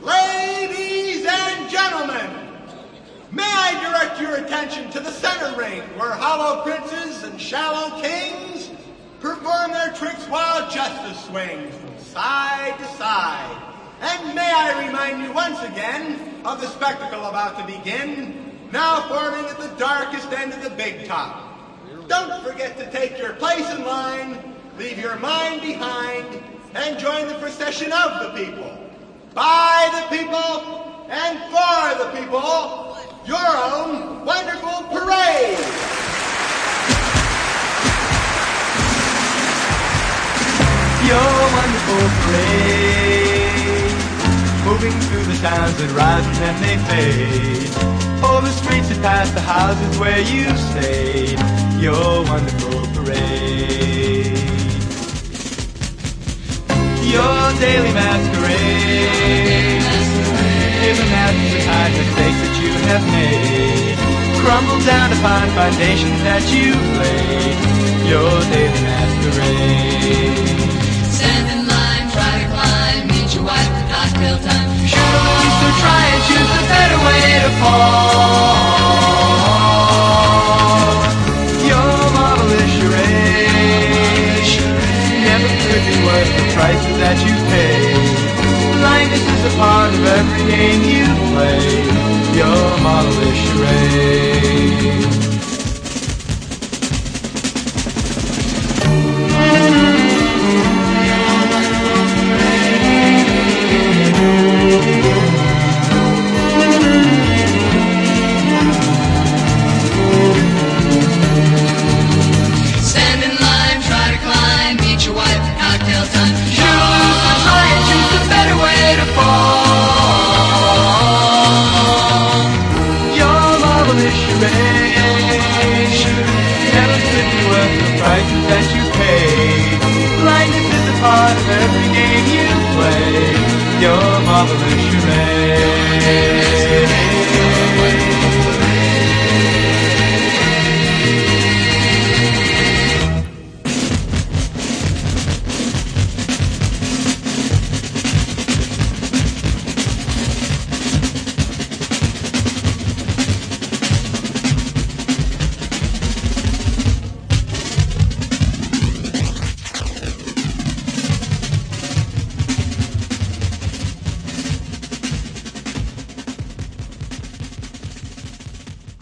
Ladies and gentlemen, may I direct your attention to the center ring where hollow princes and shallow kings perform their tricks while justice swings from side to side. And may I remind you once again of the spectacle about to begin, now forming at the darkest end of the big top. Don't forget to take your place in line, leave your mind behind, and join the procession of the people. By the people and for the people, your own wonderful parade. Your wonderful parade, moving through the towns that rise and then they fade. All the streets that pass the houses where you stayed. Your wonderful parade. Daily masquerade. Masses of hide mistakes that you have made. Crumble down upon foundations that you've laid. Your daily masquerade. Prices that you pay. Blindness is a part of every game you play. Your marvelous charade. part of every game you play. Your marvelous charade.